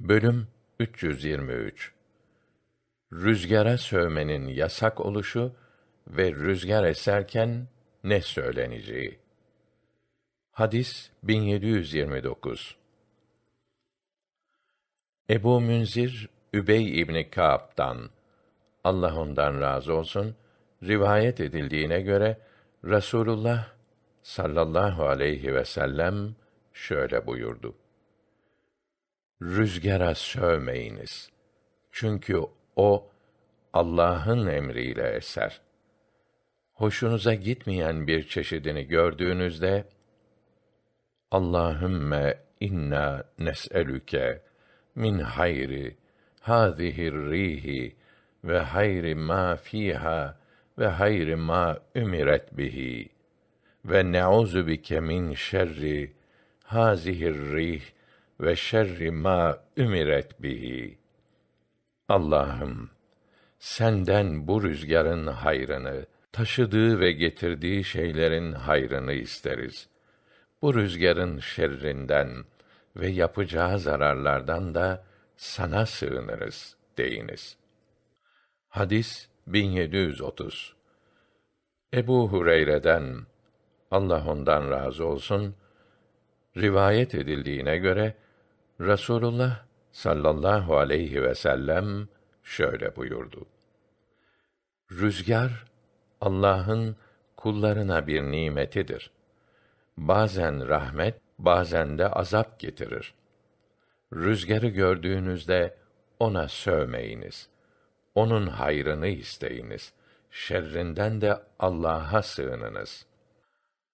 Bölüm 323 Rüzgara sövmenin yasak oluşu ve rüzgar eserken ne söyleneceği. Hadis 1729 Ebu Münzir Übey İbni Kâb'dan Allah ondan razı olsun rivayet edildiğine göre Rasulullah sallallahu aleyhi ve sellem şöyle buyurdu. Rüzgara sövmeyiniz. Çünkü o Allah'ın emriyle eser. Hoşunuza gitmeyen bir çeşidini gördüğünüzde Allahümme inna nes'elüke min hayri hâzihir rihi ve hayri ma fiha ve hayri ma ümiret bihi ve ne'uzu bike min şerri hâzihir rih ve şerri ma ümiret bihi. Allah'ım, senden bu rüzgarın hayrını, taşıdığı ve getirdiği şeylerin hayrını isteriz. Bu rüzgarın şerrinden ve yapacağı zararlardan da sana sığınırız deyiniz. Hadis 1730 Ebu Hureyre'den Allah ondan razı olsun rivayet edildiğine göre Rasulullah sallallahu aleyhi ve sellem şöyle buyurdu. Rüzgar Allah'ın kullarına bir nimetidir. Bazen rahmet, bazen de azap getirir. Rüzgarı gördüğünüzde ona sövmeyiniz. Onun hayrını isteyiniz. Şerrinden de Allah'a sığınınız.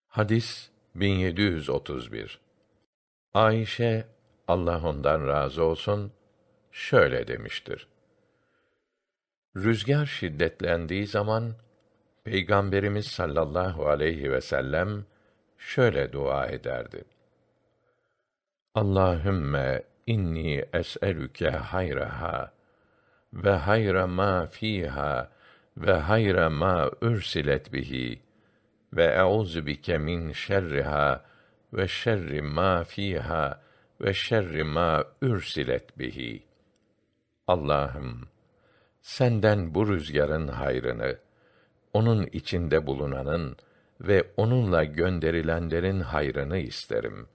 Hadis 1731 Ayşe Allah ondan razı olsun şöyle demiştir. Rüzgar şiddetlendiği zaman Peygamberimiz sallallahu aleyhi ve sellem şöyle dua ederdi. Allahümme inni es'elüke hayraha ve hayra ma fiha ve hayra ma ürsilet bihi ve euzu bike min şerriha ve şerri ma fiha ve şerri ma ürsilet bihi. Allah'ım senden bu rüzgarın hayrını, onun içinde bulunanın ve onunla gönderilenlerin hayrını isterim.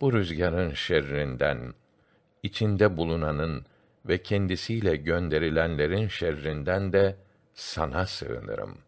Bu rüzgarın şerrinden, içinde bulunanın ve kendisiyle gönderilenlerin şerrinden de sana sığınırım.''